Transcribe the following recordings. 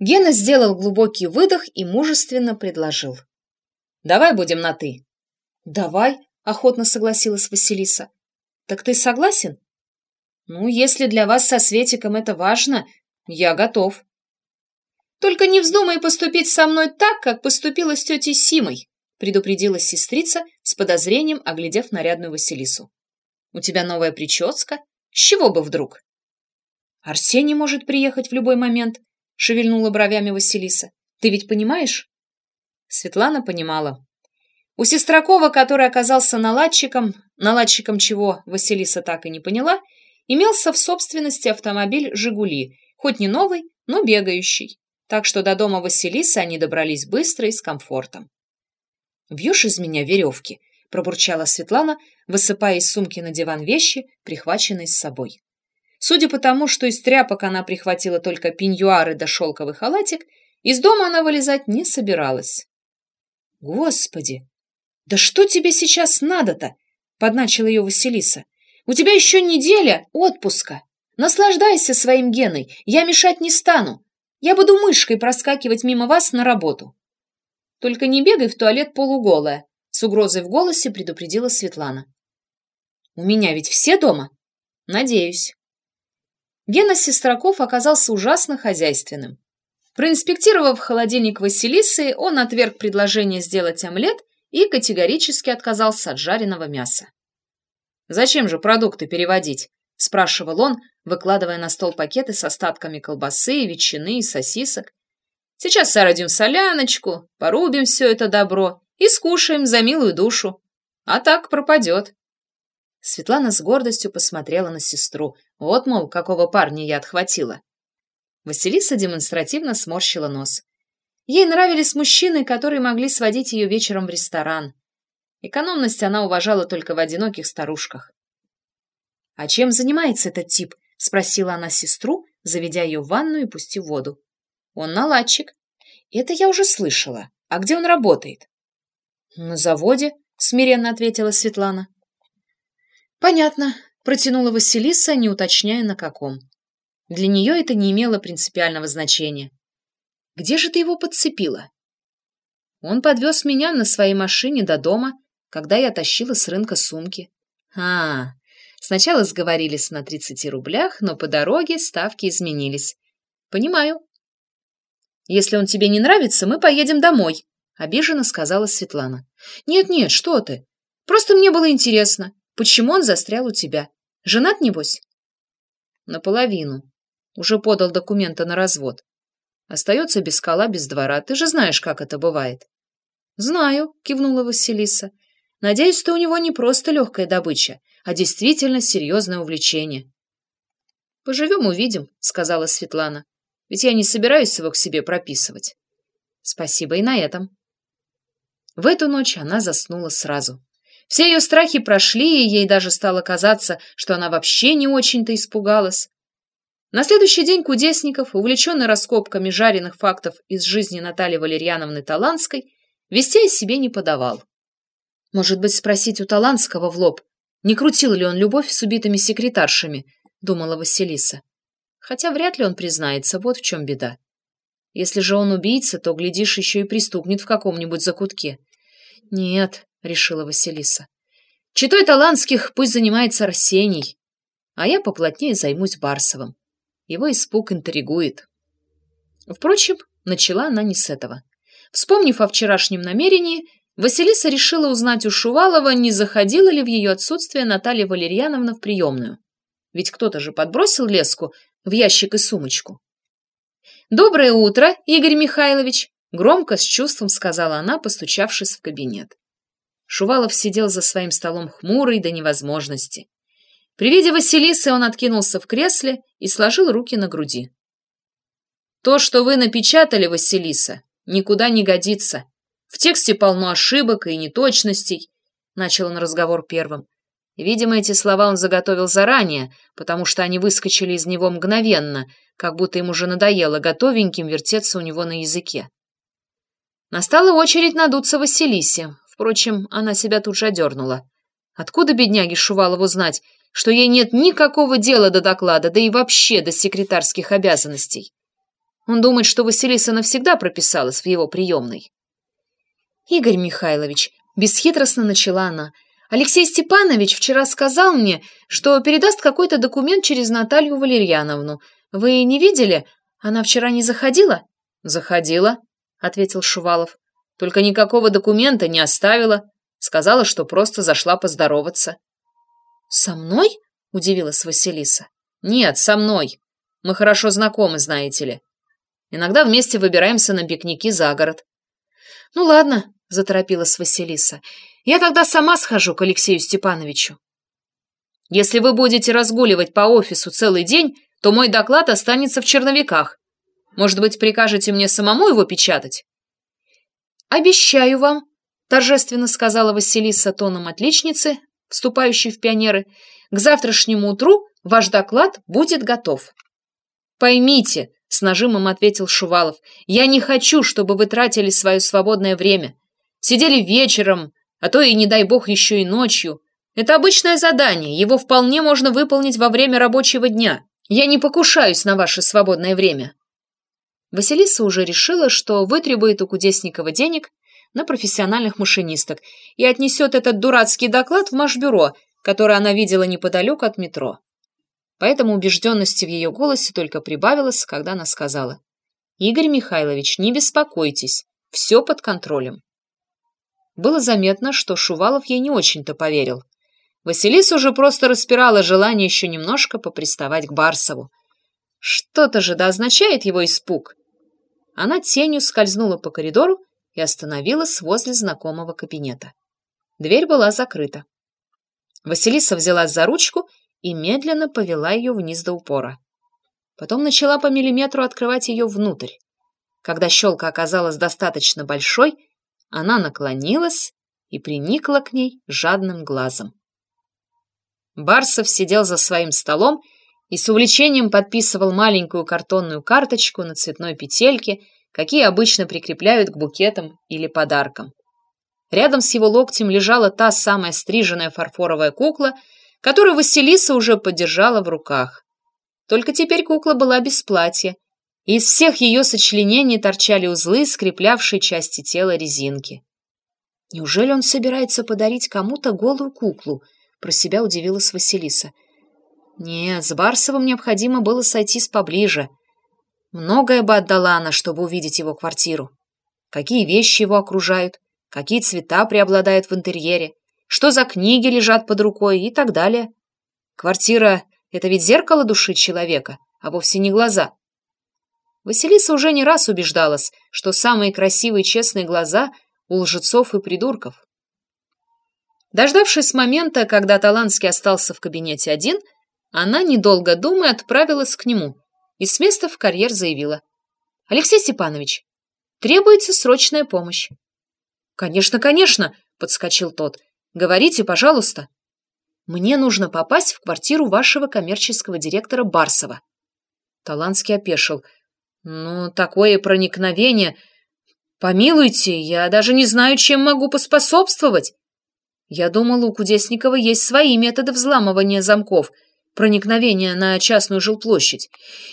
Гена сделал глубокий выдох и мужественно предложил. «Давай будем на «ты». «Давай», — охотно согласилась Василиса. «Так ты согласен?» «Ну, если для вас со Светиком это важно, я готов». «Только не вздумай поступить со мной так, как поступила с тетей Симой», предупредила сестрица с подозрением, оглядев нарядную Василису. «У тебя новая прическа? С чего бы вдруг?» «Арсений может приехать в любой момент», шевельнула бровями Василиса. «Ты ведь понимаешь?» Светлана понимала. У Сестракова, который оказался наладчиком, наладчиком чего Василиса так и не поняла, имелся в собственности автомобиль «Жигули», хоть не новый, но бегающий. Так что до дома Василисы они добрались быстро и с комфортом. «Бьешь из меня веревки?» — пробурчала Светлана, высыпая из сумки на диван вещи, прихваченные с собой. Судя по тому, что из тряпок она прихватила только пеньюары да шелковый халатик, из дома она вылезать не собиралась. «Господи! Да что тебе сейчас надо-то?» — подначила ее Василиса. «У тебя еще неделя отпуска. Наслаждайся своим геной, я мешать не стану. Я буду мышкой проскакивать мимо вас на работу». «Только не бегай в туалет полуголая», — с угрозой в голосе предупредила Светлана. «У меня ведь все дома?» «Надеюсь». Гена Сестраков оказался ужасно хозяйственным. Проинспектировав холодильник Василисы, он отверг предложение сделать омлет и категорически отказался от жареного мяса. «Зачем же продукты переводить?» – спрашивал он, выкладывая на стол пакеты с остатками колбасы, ветчины и сосисок. «Сейчас сородим соляночку, порубим все это добро и скушаем за милую душу. А так пропадет». Светлана с гордостью посмотрела на сестру. Вот, мол, какого парня я отхватила. Василиса демонстративно сморщила нос. Ей нравились мужчины, которые могли сводить ее вечером в ресторан. Экономность она уважала только в одиноких старушках. «А чем занимается этот тип?» — спросила она сестру, заведя ее в ванную и пустив воду. «Он наладчик». «Это я уже слышала. А где он работает?» «На заводе», — смиренно ответила Светлана. «Понятно», — протянула Василиса, не уточняя на каком. Для нее это не имело принципиального значения. «Где же ты его подцепила?» Он подвез меня на своей машине до дома, когда я тащила с рынка сумки. А, сначала сговорились на 30 рублях, но по дороге ставки изменились. Понимаю. Если он тебе не нравится, мы поедем домой, обиженно сказала Светлана. Нет-нет, что ты? Просто мне было интересно. Почему он застрял у тебя? Женат, небось? Наполовину. Уже подал документы на развод. Остается без скала, без двора. Ты же знаешь, как это бывает. Знаю, кивнула Василиса. Надеюсь, ты у него не просто легкая добыча, а действительно серьезное увлечение. Поживем, увидим, сказала Светлана. Ведь я не собираюсь его к себе прописывать. Спасибо и на этом. В эту ночь она заснула сразу. Все ее страхи прошли, и ей даже стало казаться, что она вообще не очень-то испугалась. На следующий день Кудесников, увлеченный раскопками жареных фактов из жизни Натальи Валерьяновны Таланской, вестей о себе не подавал. Может быть, спросить у Таланского в лоб, не крутил ли он любовь с убитыми секретаршами, думала Василиса. Хотя вряд ли он признается, вот в чем беда. Если же он убийца, то, глядишь, еще и пристукнет в каком-нибудь закутке. Нет, — решила Василиса. «Читой Таланских пусть занимается Арсений, а я поплотнее займусь Барсовым. Его испуг интригует». Впрочем, начала она не с этого. Вспомнив о вчерашнем намерении, Василиса решила узнать у Шувалова, не заходила ли в ее отсутствие Наталья Валерьяновна в приемную. Ведь кто-то же подбросил леску в ящик и сумочку. «Доброе утро, Игорь Михайлович!» — громко, с чувством сказала она, постучавшись в кабинет. Шувалов сидел за своим столом хмурый до невозможности. При виде Василисы он откинулся в кресле и сложил руки на груди. «То, что вы напечатали, Василиса, никуда не годится. В тексте полно ошибок и неточностей», — начал он разговор первым. Видимо, эти слова он заготовил заранее, потому что они выскочили из него мгновенно, как будто ему уже надоело готовеньким вертеться у него на языке. Настала очередь надуться Василисе, Впрочем, она себя тут же одернула. Откуда бедняге Шувалову знать, что ей нет никакого дела до доклада, да и вообще до секретарских обязанностей? Он думает, что Василиса навсегда прописалась в его приемной. «Игорь Михайлович», — бесхитростно начала она, — «Алексей Степанович вчера сказал мне, что передаст какой-то документ через Наталью Валерьяновну. Вы не видели? Она вчера не заходила?» «Заходила», — ответил Шувалов. «Только никакого документа не оставила. Сказала, что просто зашла поздороваться». «Со мной?» — удивилась Василиса. «Нет, со мной. Мы хорошо знакомы, знаете ли. Иногда вместе выбираемся на пикники за город. «Ну ладно», — заторопилась Василиса, — «я тогда сама схожу к Алексею Степановичу». «Если вы будете разгуливать по офису целый день, то мой доклад останется в черновиках. Может быть, прикажете мне самому его печатать?» «Обещаю вам», — торжественно сказала Василиса тоном отличницы, вступающей в пионеры, «к завтрашнему утру ваш доклад будет готов». «Поймите», — с нажимом ответил Шувалов. «Я не хочу, чтобы вы тратили свое свободное время. Сидели вечером, а то и, не дай бог, еще и ночью. Это обычное задание, его вполне можно выполнить во время рабочего дня. Я не покушаюсь на ваше свободное время». Василиса уже решила, что вытребует у Кудесникова денег на профессиональных машинисток и отнесет этот дурацкий доклад в Машбюро, которое она видела неподалеку от метро. Поэтому убежденности в ее голосе только прибавилось, когда она сказала. «Игорь Михайлович, не беспокойтесь, все под контролем». Было заметно, что Шувалов ей не очень-то поверил. Василиса уже просто распирала желание еще немножко поприставать к Барсову. Что-то же да означает его испуг. Она тенью скользнула по коридору и остановилась возле знакомого кабинета. Дверь была закрыта. Василиса взялась за ручку и медленно повела ее вниз до упора. Потом начала по миллиметру открывать ее внутрь. Когда щелка оказалась достаточно большой, она наклонилась и приникла к ней жадным глазом. Барсов сидел за своим столом и с увлечением подписывал маленькую картонную карточку на цветной петельке, какие обычно прикрепляют к букетам или подаркам. Рядом с его локтем лежала та самая стриженная фарфоровая кукла, которую Василиса уже подержала в руках. Только теперь кукла была без платья, и из всех ее сочленений торчали узлы, скреплявшие части тела резинки. Неужели он собирается подарить кому-то голую куклу? Про себя удивилась Василиса. Нет, с Барсовым необходимо было сойтись поближе. Многое бы отдала она, чтобы увидеть его квартиру. Какие вещи его окружают, какие цвета преобладают в интерьере, что за книги лежат под рукой и так далее. Квартира — это ведь зеркало души человека, а вовсе не глаза. Василиса уже не раз убеждалась, что самые красивые честные глаза у лжецов и придурков. Дождавшись момента, когда Таланский остался в кабинете один, она, недолго думая, отправилась к нему и с места в карьер заявила. «Алексей Степанович, требуется срочная помощь». «Конечно, конечно», — подскочил тот. Говорите, пожалуйста. Мне нужно попасть в квартиру вашего коммерческого директора Барсова. Таланский опешил. Ну, такое проникновение... Помилуйте, я даже не знаю, чем могу поспособствовать. Я думала, у Кудесникова есть свои методы взламывания замков, проникновения на частную жилплощадь.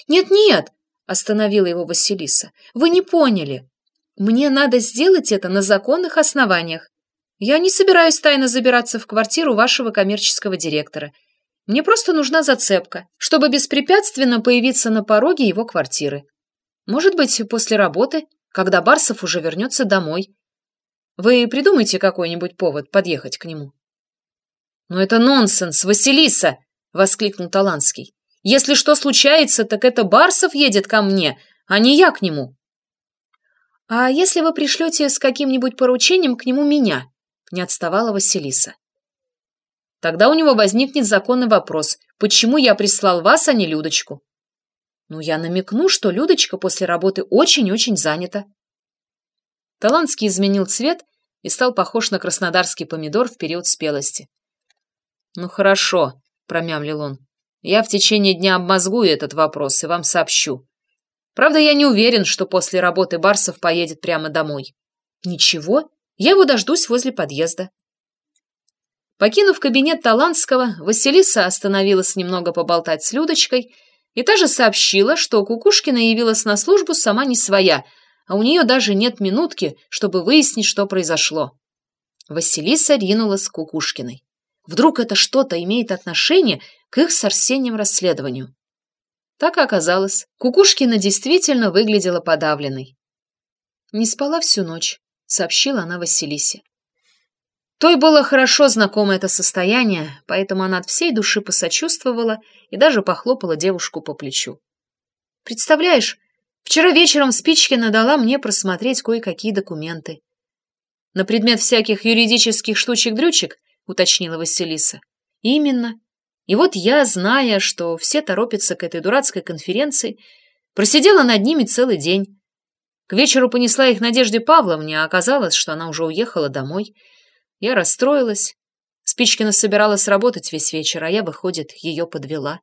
Нет-нет, остановила его Василиса, вы не поняли. Мне надо сделать это на законных основаниях. Я не собираюсь тайно забираться в квартиру вашего коммерческого директора. Мне просто нужна зацепка, чтобы беспрепятственно появиться на пороге его квартиры. Может быть, после работы, когда Барсов уже вернется домой. Вы придумайте какой-нибудь повод подъехать к нему. «Но это нонсенс, Василиса!» — воскликнул Таланский. «Если что случается, так это Барсов едет ко мне, а не я к нему». «А если вы пришлете с каким-нибудь поручением к нему меня?» не отставала Василиса. Тогда у него возникнет законный вопрос, почему я прислал вас, а не Людочку? Ну, я намекну, что Людочка после работы очень-очень занята. Таланский изменил цвет и стал похож на краснодарский помидор в период спелости. «Ну хорошо», — промямлил он. «Я в течение дня обмозгую этот вопрос и вам сообщу. Правда, я не уверен, что после работы Барсов поедет прямо домой». «Ничего, я его дождусь возле подъезда. Покинув кабинет Таланского, Василиса остановилась немного поболтать с Людочкой И та же сообщила, что Кукушкина явилась на службу сама не своя, а у нее даже нет минутки, чтобы выяснить, что произошло. Василиса ринулась к Кукушкиной. Вдруг это что-то имеет отношение к их с Арсением расследованию. Так и оказалось. Кукушкина действительно выглядела подавленной. «Не спала всю ночь», — сообщила она Василисе. Той было хорошо знакомо это состояние, поэтому она от всей души посочувствовала и даже похлопала девушку по плечу. «Представляешь, вчера вечером Спичкина дала мне просмотреть кое-какие документы. На предмет всяких юридических штучек-дрючек, уточнила Василиса. Именно. И вот я, зная, что все торопятся к этой дурацкой конференции, просидела над ними целый день. К вечеру понесла их Надежде Павловне, а оказалось, что она уже уехала домой. Я расстроилась. Спичкина собиралась работать весь вечер, а я, выходит, ее подвела.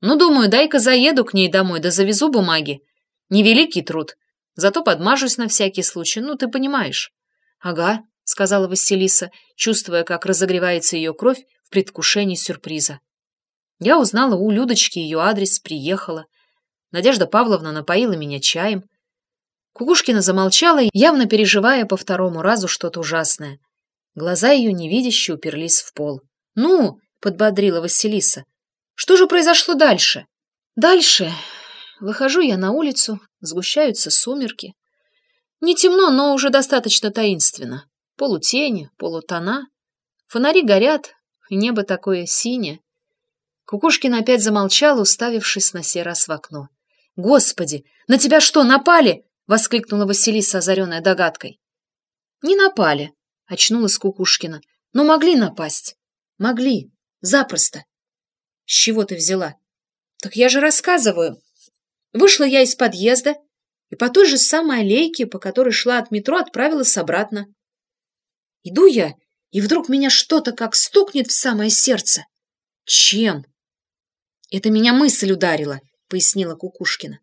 Ну, думаю, дай-ка заеду к ней домой, да завезу бумаги. Невеликий труд. Зато подмажусь на всякий случай, ну, ты понимаешь. Ага, — сказала Василиса, чувствуя, как разогревается ее кровь в предвкушении сюрприза. Я узнала у Людочки ее адрес, приехала. Надежда Павловна напоила меня чаем. Кукушкина замолчала, явно переживая по второму разу что-то ужасное. Глаза ее невидяще уперлись в пол. «Ну!» — подбодрила Василиса. «Что же произошло дальше?» «Дальше...» Выхожу я на улицу, сгущаются сумерки. Не темно, но уже достаточно таинственно. Полутени, полутона. Фонари горят, и небо такое синее. Кукушкин опять замолчал, уставившись на сей раз в окно. «Господи, на тебя что, напали?» — воскликнула Василиса, озаренная догадкой. «Не напали», — очнулась Кукушкина. «Но могли напасть. Могли. Запросто». «С чего ты взяла?» «Так я же рассказываю. Вышла я из подъезда и по той же самой аллейке, по которой шла от метро, отправилась обратно. Иду я, и вдруг меня что-то как стукнет в самое сердце. Чем? Это меня мысль ударила, пояснила Кукушкина.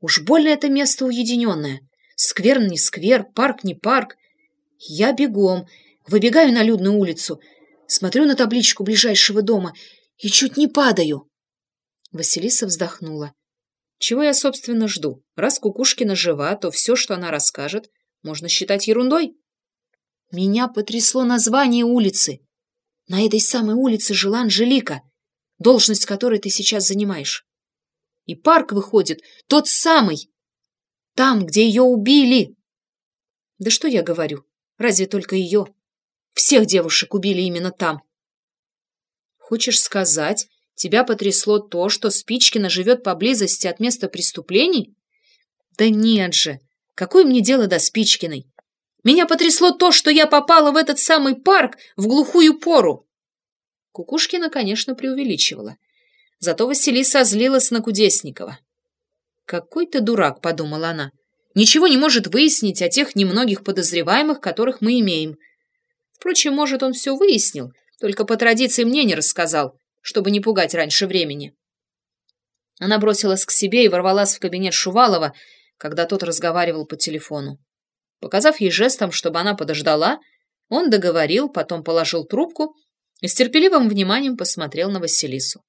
Уж больно это место уединенное. Сквер не сквер, парк не парк. Я бегом, выбегаю на людную улицу, смотрю на табличку ближайшего дома и чуть не падаю. Василиса вздохнула. Чего я, собственно, жду? Раз Кукушкина жива, то все, что она расскажет, можно считать ерундой. Меня потрясло название улицы. На этой самой улице жила Анжелика, должность которой ты сейчас занимаешь. И парк выходит тот самый, там, где ее убили. Да что я говорю, разве только ее? Всех девушек убили именно там. Хочешь сказать, тебя потрясло то, что Спичкина живет поблизости от места преступлений? Да нет же, какое мне дело до Спичкиной? Меня потрясло то, что я попала в этот самый парк в глухую пору. Кукушкина, конечно, преувеличивала. Зато Василиса злилась на Кудесникова. «Какой ты дурак», — подумала она. «Ничего не может выяснить о тех немногих подозреваемых, которых мы имеем. Впрочем, может, он все выяснил, только по традиции мне не рассказал, чтобы не пугать раньше времени». Она бросилась к себе и ворвалась в кабинет Шувалова, когда тот разговаривал по телефону. Показав ей жестом, чтобы она подождала, он договорил, потом положил трубку и с терпеливым вниманием посмотрел на Василису.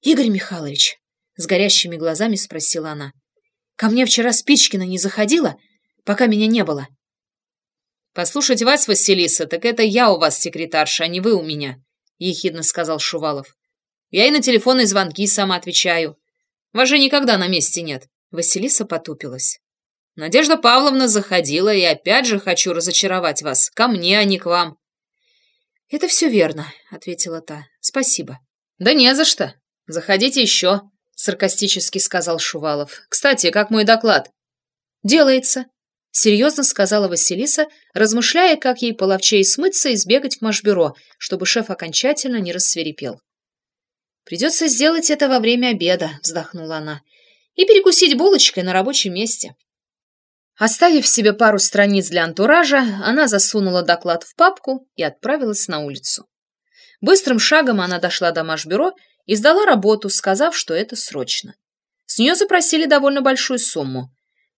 «Игорь Михайлович», — с горящими глазами спросила она, — «ко мне вчера Спичкина не заходила, пока меня не было?» «Послушать вас, Василиса, так это я у вас секретарша, а не вы у меня», — ехидно сказал Шувалов. «Я и на телефонные звонки сама отвечаю. Вас же никогда на месте нет». Василиса потупилась. Надежда Павловна заходила, и опять же хочу разочаровать вас. Ко мне, а не к вам. — Это все верно, — ответила та. — Спасибо. — Да не за что. Заходите еще, — саркастически сказал Шувалов. — Кстати, как мой доклад? — Делается, — серьезно сказала Василиса, размышляя, как ей половчей смыться и сбегать к Машбюро, чтобы шеф окончательно не рассверепел. «Придется сделать это во время обеда», — вздохнула она, — «и перекусить булочкой на рабочем месте». Оставив себе пару страниц для антуража, она засунула доклад в папку и отправилась на улицу. Быстрым шагом она дошла до Машбюро и сдала работу, сказав, что это срочно. С нее запросили довольно большую сумму,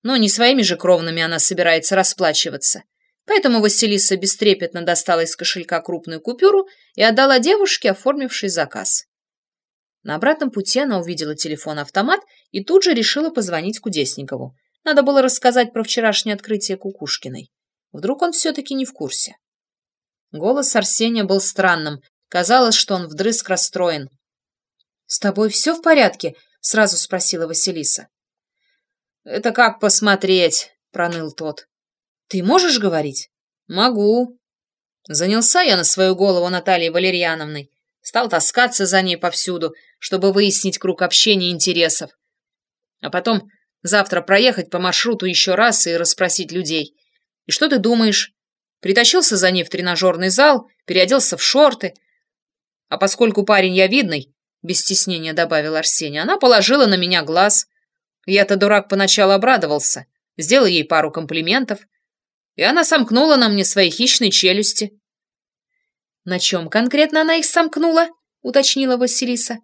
но не своими же кровными она собирается расплачиваться. Поэтому Василиса бестрепетно достала из кошелька крупную купюру и отдала девушке, оформившей заказ. На обратном пути она увидела телефон-автомат и тут же решила позвонить Кудесникову. Надо было рассказать про вчерашнее открытие Кукушкиной. Вдруг он все-таки не в курсе. Голос Арсения был странным. Казалось, что он вдрызг расстроен. «С тобой все в порядке?» — сразу спросила Василиса. «Это как посмотреть?» — проныл тот. «Ты можешь говорить?» «Могу». Занялся я на свою голову Натальей Валерьяновной. Стал таскаться за ней повсюду, чтобы выяснить круг общения и интересов. А потом завтра проехать по маршруту еще раз и расспросить людей. И что ты думаешь? Притащился за ней в тренажерный зал, переоделся в шорты. А поскольку парень я видный, без стеснения добавил Арсений, она положила на меня глаз. Я-то, дурак, поначалу обрадовался, сделал ей пару комплиментов, и она сомкнула на мне свои хищные челюсти. «На чем конкретно она их сомкнула?» — уточнила Василиса.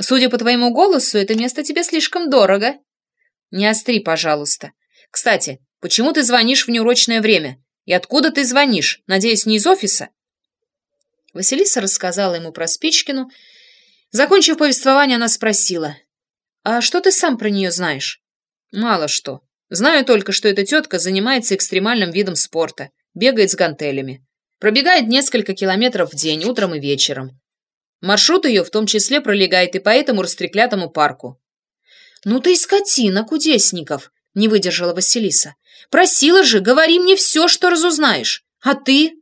«Судя по твоему голосу, это место тебе слишком дорого». «Не остри, пожалуйста. Кстати, почему ты звонишь в неурочное время? И откуда ты звонишь? Надеюсь, не из офиса?» Василиса рассказала ему про Спичкину. Закончив повествование, она спросила. «А что ты сам про нее знаешь?» «Мало что. Знаю только, что эта тетка занимается экстремальным видом спорта, бегает с гантелями. Пробегает несколько километров в день, утром и вечером. Маршрут ее в том числе пролегает и по этому растреклятому парку. «Ну ты и скотина, Кудесников!» — не выдержала Василиса. «Просила же, говори мне все, что разузнаешь. А ты?»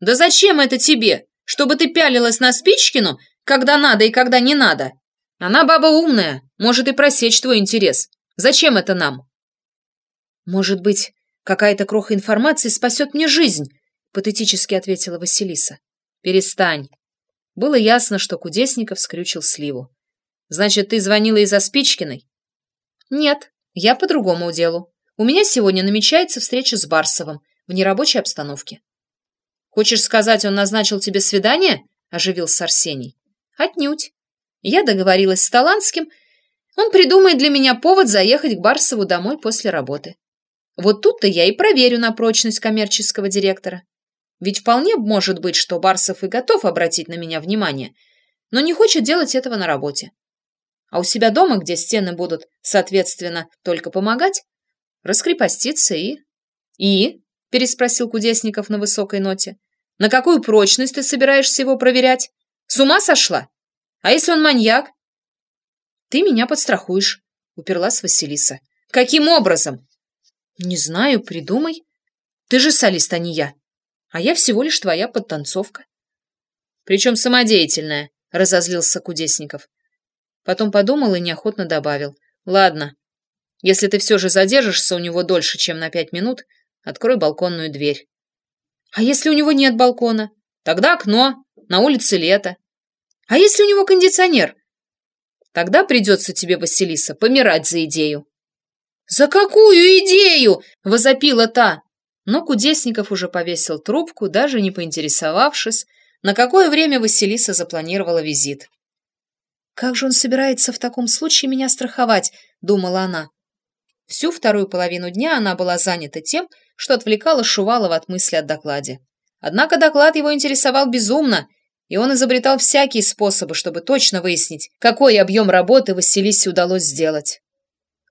«Да зачем это тебе? Чтобы ты пялилась на Спичкину, когда надо и когда не надо? Она баба умная, может и просечь твой интерес. Зачем это нам?» «Может быть, какая-то кроха информации спасет мне жизнь?» патетически ответила Василиса. «Перестань». Было ясно, что Кудесников скрючил сливу. «Значит, ты звонила из-за Спичкиной?» «Нет, я по другому делу. У меня сегодня намечается встреча с Барсовым в нерабочей обстановке». «Хочешь сказать, он назначил тебе свидание?» – оживился Арсений. «Отнюдь. Я договорилась с Таланским. Он придумает для меня повод заехать к Барсову домой после работы. Вот тут-то я и проверю на прочность коммерческого директора. Ведь вполне может быть, что Барсов и готов обратить на меня внимание, но не хочет делать этого на работе. А у себя дома, где стены будут, соответственно, только помогать, раскрепоститься и... «И?» – переспросил Кудесников на высокой ноте. «На какую прочность ты собираешься его проверять? С ума сошла? А если он маньяк?» «Ты меня подстрахуешь», – уперлась Василиса. «Каким образом?» «Не знаю, придумай. Ты же солист, а не я а я всего лишь твоя подтанцовка. Причем самодеятельная, разозлился Кудесников. Потом подумал и неохотно добавил. Ладно, если ты все же задержишься у него дольше, чем на пять минут, открой балконную дверь. А если у него нет балкона? Тогда окно, на улице лето. А если у него кондиционер? Тогда придется тебе, Василиса, помирать за идею. «За какую идею?» — возопила та. Но Кудесников уже повесил трубку, даже не поинтересовавшись, на какое время Василиса запланировала визит. «Как же он собирается в таком случае меня страховать?» — думала она. Всю вторую половину дня она была занята тем, что отвлекала Шувалова от мысли о докладе. Однако доклад его интересовал безумно, и он изобретал всякие способы, чтобы точно выяснить, какой объем работы Василисе удалось сделать.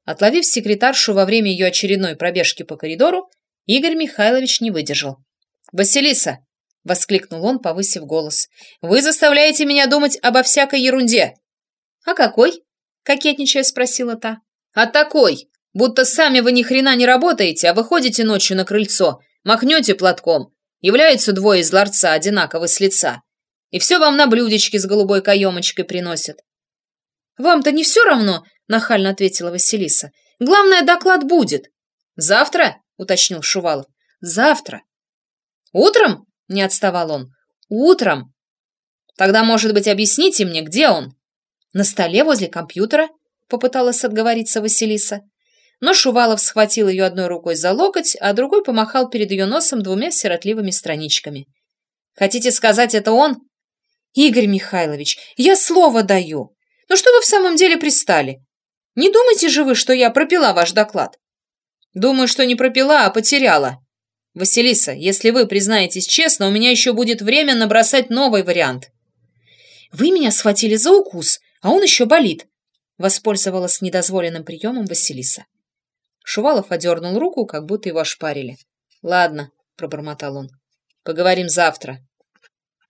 Отловив секретаршу во время ее очередной пробежки по коридору, Игорь Михайлович не выдержал. «Василиса!» — воскликнул он, повысив голос. «Вы заставляете меня думать обо всякой ерунде!» «А какой?» — кокетничая спросила та. «А такой! Будто сами вы ни хрена не работаете, а выходите ночью на крыльцо, махнете платком, являются двое из ларца одинаково с лица, и все вам на блюдечке с голубой каемочкой приносят». «Вам-то не все равно?» — нахально ответила Василиса. «Главное, доклад будет. Завтра?» — уточнил Шувалов. «Завтра». «Утром?» — не отставал он. «Утром». «Тогда, может быть, объясните мне, где он?» «На столе возле компьютера», — попыталась отговориться Василиса. Но Шувалов схватил ее одной рукой за локоть, а другой помахал перед ее носом двумя сиротливыми страничками. «Хотите сказать, это он?» «Игорь Михайлович, я слово даю. Ну что вы в самом деле пристали? Не думайте же вы, что я пропила ваш доклад. Думаю, что не пропила, а потеряла. Василиса, если вы признаетесь честно, у меня еще будет время набросать новый вариант. Вы меня схватили за укус, А он еще болит, воспользовалась недозволенным приемом Василиса. Шувалов одернул руку, как будто его ошпарили. «Ладно», — пробормотал он, — «поговорим завтра».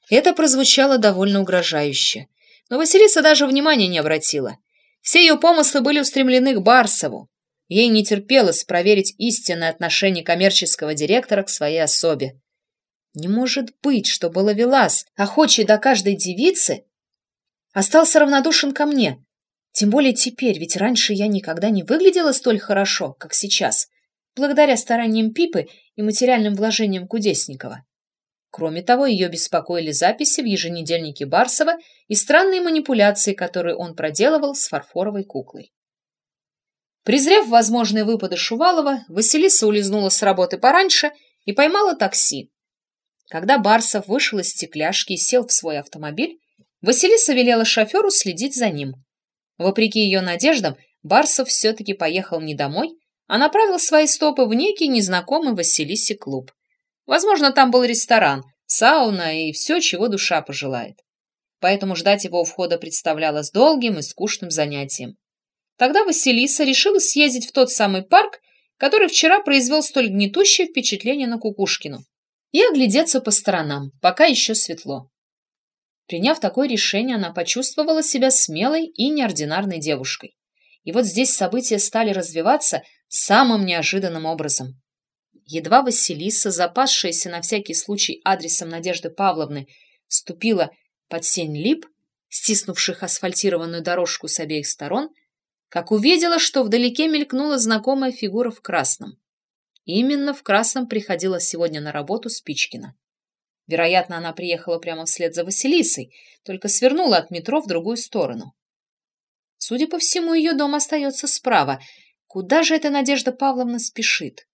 Это прозвучало довольно угрожающе, но Василиса даже внимания не обратила. Все ее помыслы были устремлены к Барсову. Ей не терпелось проверить истинное отношение коммерческого директора к своей особе. Не может быть, чтобы Лавелас, охочий до каждой девицы, остался равнодушен ко мне. Тем более теперь, ведь раньше я никогда не выглядела столь хорошо, как сейчас, благодаря стараниям Пипы и материальным вложениям Кудесникова. Кроме того, ее беспокоили записи в еженедельнике Барсова и странные манипуляции, которые он проделывал с фарфоровой куклой. Презрев возможные выпады Шувалова, Василиса улизнула с работы пораньше и поймала такси. Когда Барсов вышел из стекляшки и сел в свой автомобиль, Василиса велела шоферу следить за ним. Вопреки ее надеждам, Барсов все-таки поехал не домой, а направил свои стопы в некий незнакомый Василисе клуб. Возможно, там был ресторан, сауна и все, чего душа пожелает. Поэтому ждать его у входа представлялось долгим и скучным занятием. Тогда Василиса решила съездить в тот самый парк, который вчера произвел столь гнетущее впечатление на Кукушкину, и оглядеться по сторонам, пока еще светло. Приняв такое решение, она почувствовала себя смелой и неординарной девушкой. И вот здесь события стали развиваться самым неожиданным образом. Едва Василиса, запасшаяся на всякий случай адресом Надежды Павловны, ступила под сень лип, стиснувших асфальтированную дорожку с обеих сторон, как увидела, что вдалеке мелькнула знакомая фигура в красном. Именно в красном приходила сегодня на работу Спичкина. Вероятно, она приехала прямо вслед за Василисой, только свернула от метро в другую сторону. Судя по всему, ее дом остается справа. Куда же эта Надежда Павловна спешит?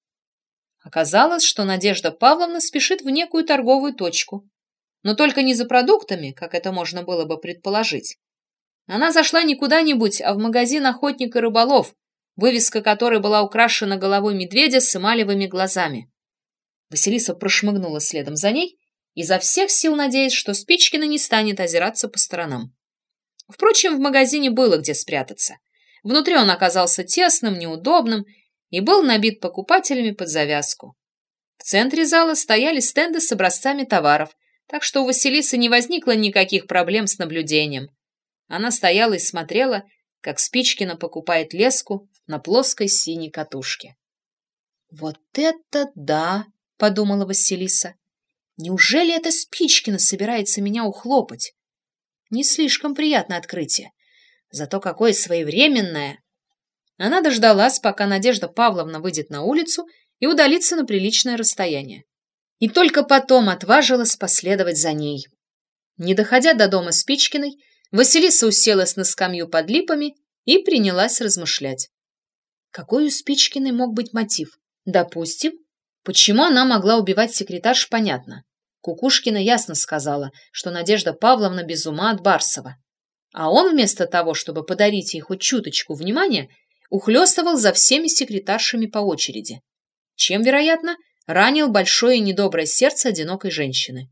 Оказалось, что Надежда Павловна спешит в некую торговую точку. Но только не за продуктами, как это можно было бы предположить. Она зашла не куда-нибудь, а в магазин «Охотник и рыболов», вывеска которой была украшена головой медведя с эмалевыми глазами. Василиса прошмыгнула следом за ней, изо всех сил надеясь, что Спичкина не станет озираться по сторонам. Впрочем, в магазине было где спрятаться. Внутри он оказался тесным, неудобным и был набит покупателями под завязку. В центре зала стояли стенды с образцами товаров, так что у Василисы не возникло никаких проблем с наблюдением. Она стояла и смотрела, как Спичкина покупает леску на плоской синей катушке. «Вот это да!» — подумала Василиса. «Неужели эта Спичкина собирается меня ухлопать?» Не слишком приятное открытие. Зато какое своевременное! Она дождалась, пока Надежда Павловна выйдет на улицу и удалится на приличное расстояние. И только потом отважилась последовать за ней. Не доходя до дома Спичкиной, Василиса уселась на скамью под липами и принялась размышлять. Какой у Спичкиной мог быть мотив? Допустим, почему она могла убивать секретарш, понятно. Кукушкина ясно сказала, что Надежда Павловна без ума от Барсова. А он вместо того, чтобы подарить ей хоть чуточку внимания, ухлёстывал за всеми секретаршами по очереди, чем, вероятно, ранил большое и недоброе сердце одинокой женщины.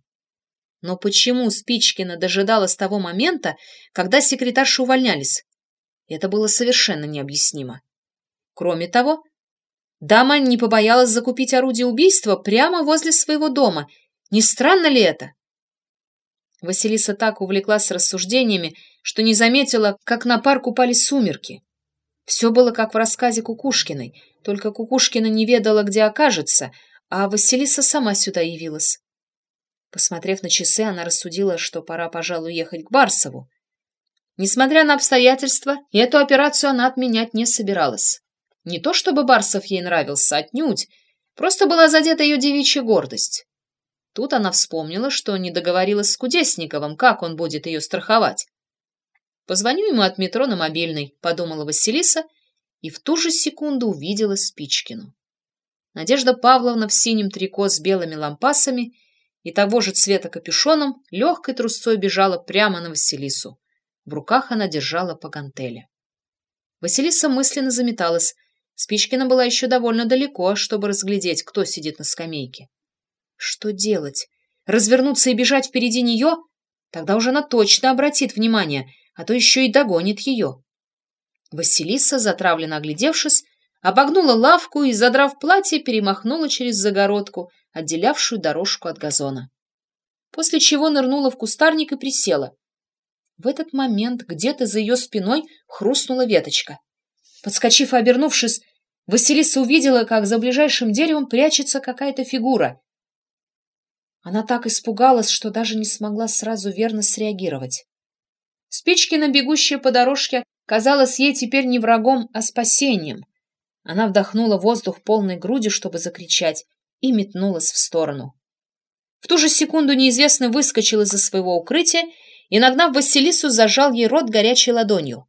Но почему Спичкина дожидалась того момента, когда секретарши увольнялись? Это было совершенно необъяснимо. Кроме того, дама не побоялась закупить орудие убийства прямо возле своего дома. Не странно ли это? Василиса так увлеклась рассуждениями, что не заметила, как на парк упали сумерки. Все было как в рассказе Кукушкиной, только Кукушкина не ведала, где окажется, а Василиса сама сюда явилась. Посмотрев на часы, она рассудила, что пора, пожалуй, ехать к Барсову. Несмотря на обстоятельства, эту операцию она отменять не собиралась. Не то чтобы Барсов ей нравился, отнюдь, просто была задета ее девичья гордость. Тут она вспомнила, что не договорилась с Кудесниковым, как он будет ее страховать. Позвоню ему от метро на мобильный, подумала Василиса и в ту же секунду увидела Спичкину. Надежда Павловна в синем трико с белыми лампасами и того же цвета капюшоном легкой трусцой бежала прямо на Василису. В руках она держала по гантели. Василиса мысленно заметалась. Спичкина была еще довольно далеко, чтобы разглядеть, кто сидит на скамейке. Что делать? Развернуться и бежать впереди нее? Тогда уже она точно обратит внимание, а то еще и догонит ее. Василиса, затравленно оглядевшись, обогнула лавку и, задрав платье, перемахнула через загородку, отделявшую дорожку от газона. После чего нырнула в кустарник и присела. В этот момент где-то за ее спиной хрустнула веточка. Подскочив и обернувшись, Василиса увидела, как за ближайшим деревом прячется какая-то фигура. Она так испугалась, что даже не смогла сразу верно среагировать. Спичкина, бегущая по дорожке, казалась ей теперь не врагом, а спасением. Она вдохнула воздух полной грудью, чтобы закричать, и метнулась в сторону. В ту же секунду неизвестный выскочил из-за своего укрытия и, нагнав Василису, зажал ей рот горячей ладонью.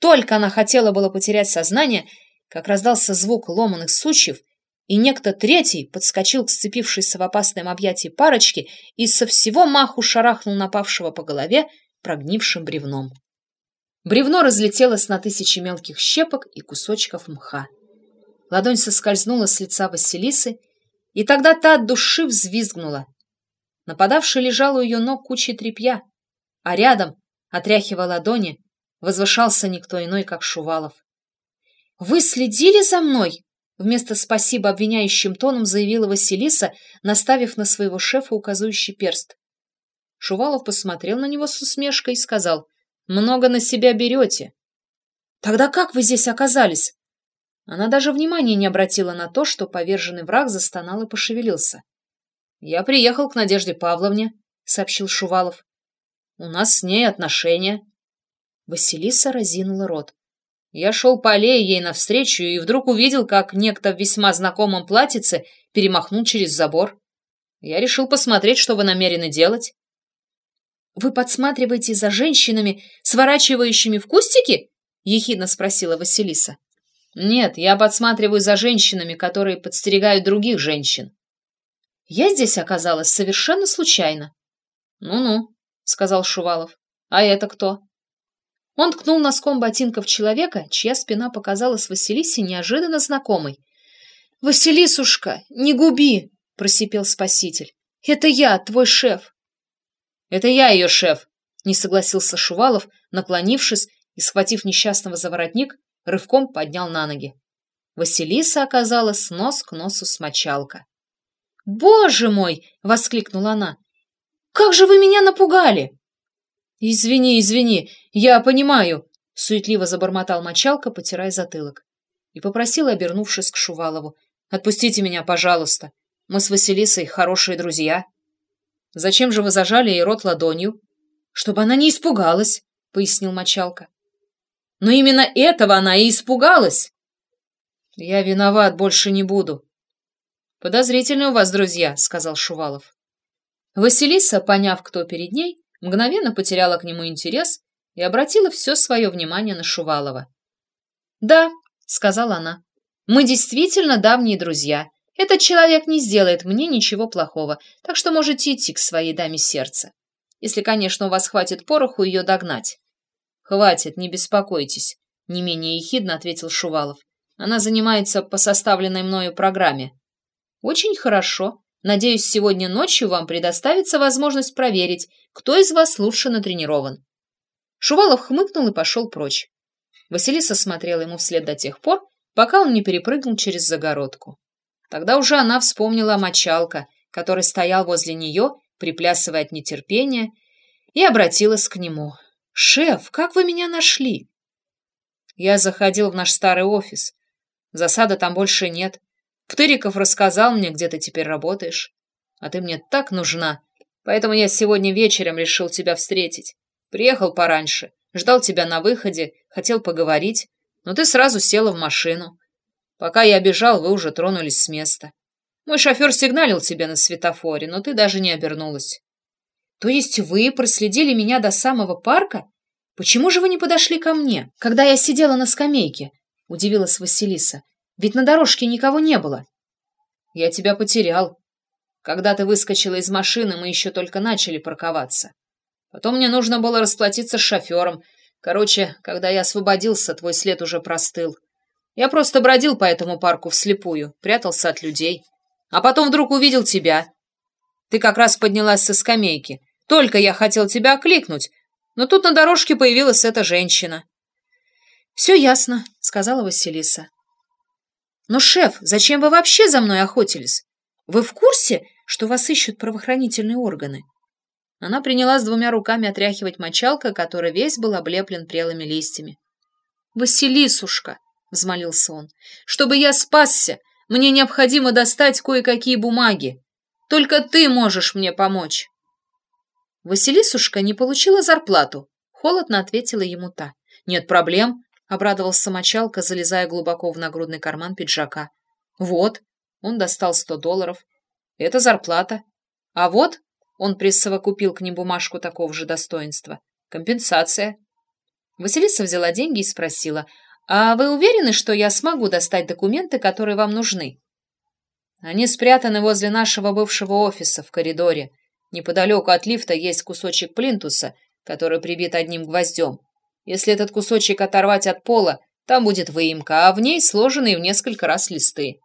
Только она хотела было потерять сознание, как раздался звук ломаных сучьев, и некто третий подскочил к сцепившейся в опасном объятии парочке и со всего маху шарахнул напавшего по голове прогнившим бревном. Бревно разлетелось на тысячи мелких щепок и кусочков мха. Ладонь соскользнула с лица Василисы, и тогда та от души взвизгнула. Нападавший лежал у ее ног кучей тряпья, а рядом, отряхивая ладони, возвышался никто иной, как Шувалов. «Вы следили за мной?» Вместо «спасибо» обвиняющим тоном заявила Василиса, наставив на своего шефа указывающий перст. Шувалов посмотрел на него с усмешкой и сказал, «Много на себя берете». «Тогда как вы здесь оказались?» Она даже внимания не обратила на то, что поверженный враг застонал и пошевелился. «Я приехал к Надежде Павловне», — сообщил Шувалов. «У нас с ней отношения». Василиса разинула рот. Я шел по аллее ей навстречу и вдруг увидел, как некто в весьма знакомом платьице перемахнул через забор. Я решил посмотреть, что вы намерены делать. «Вы подсматриваете за женщинами, сворачивающими в кустики?» — ехидно спросила Василиса. «Нет, я подсматриваю за женщинами, которые подстерегают других женщин». «Я здесь оказалась совершенно случайно». «Ну-ну», — сказал Шувалов. «А это кто?» Он ткнул носком ботинка в человека, чья спина показалась Василисе неожиданно знакомой. «Василисушка, не губи!» — просипел спаситель. «Это я, твой шеф!» «Это я ее шеф!» — не согласился Шувалов, наклонившись и, схватив несчастного за воротник, рывком поднял на ноги. Василиса оказалась нос к носу с мочалка. «Боже мой!» — воскликнула она. «Как же вы меня напугали!» «Извини, извини, я понимаю», — суетливо забормотал мочалка, потирая затылок. И попросил, обернувшись к Шувалову, «Отпустите меня, пожалуйста. Мы с Василисой хорошие друзья». «Зачем же вы зажали ей рот ладонью?» «Чтобы она не испугалась», — пояснил мочалка. «Но именно этого она и испугалась!» «Я виноват, больше не буду». «Подозрительные у вас друзья», — сказал Шувалов. Василиса, поняв, кто перед ней, мгновенно потеряла к нему интерес и обратила все свое внимание на Шувалова. «Да», — сказала она, — «мы действительно давние друзья. Этот человек не сделает мне ничего плохого, так что можете идти к своей даме сердца. Если, конечно, у вас хватит пороху ее догнать». «Хватит, не беспокойтесь», — не менее ехидно ответил Шувалов. «Она занимается по составленной мною программе». «Очень хорошо. Надеюсь, сегодня ночью вам предоставится возможность проверить, кто из вас лучше натренирован. Шувалов хмыкнул и пошел прочь. Василиса смотрела ему вслед до тех пор, пока он не перепрыгнул через загородку. Тогда уже она вспомнила мочалка, который стоял возле нее, приплясывая от нетерпения, и обратилась к нему. «Шеф, как вы меня нашли?» Я заходил в наш старый офис. Засады там больше нет. Птыриков рассказал мне, где ты теперь работаешь. А ты мне так нужна. Поэтому я сегодня вечером решил тебя встретить. Приехал пораньше, ждал тебя на выходе, хотел поговорить, но ты сразу села в машину. Пока я бежал, вы уже тронулись с места. Мой шофер сигналил тебе на светофоре, но ты даже не обернулась. То есть вы проследили меня до самого парка? Почему же вы не подошли ко мне, когда я сидела на скамейке? Удивилась Василиса. Ведь на дорожке никого не было. Я тебя потерял. Когда ты выскочила из машины, мы еще только начали парковаться. Потом мне нужно было расплатиться с шофером. Короче, когда я освободился, твой след уже простыл. Я просто бродил по этому парку вслепую, прятался от людей. А потом вдруг увидел тебя. Ты как раз поднялась со скамейки. Только я хотел тебя окликнуть, Но тут на дорожке появилась эта женщина. «Все ясно», — сказала Василиса. «Но, шеф, зачем вы вообще за мной охотились? Вы в курсе, что вас ищут правоохранительные органы?» Она принялась двумя руками отряхивать мочалка, который весь был облеплен прелыми листьями. «Василисушка!» — взмолился он. «Чтобы я спасся, мне необходимо достать кое-какие бумаги. Только ты можешь мне помочь!» Василисушка не получила зарплату. Холодно ответила ему та. «Нет проблем», — обрадовался мочалка, залезая глубоко в нагрудный карман пиджака. «Вот», — он достал сто долларов. «Это зарплата. А вот он присовокупил к ним бумажку такого же достоинства. «Компенсация». Василиса взяла деньги и спросила, «А вы уверены, что я смогу достать документы, которые вам нужны?» «Они спрятаны возле нашего бывшего офиса в коридоре. Неподалеку от лифта есть кусочек плинтуса, который прибит одним гвоздем. Если этот кусочек оторвать от пола, там будет выемка, а в ней сложенные в несколько раз листы.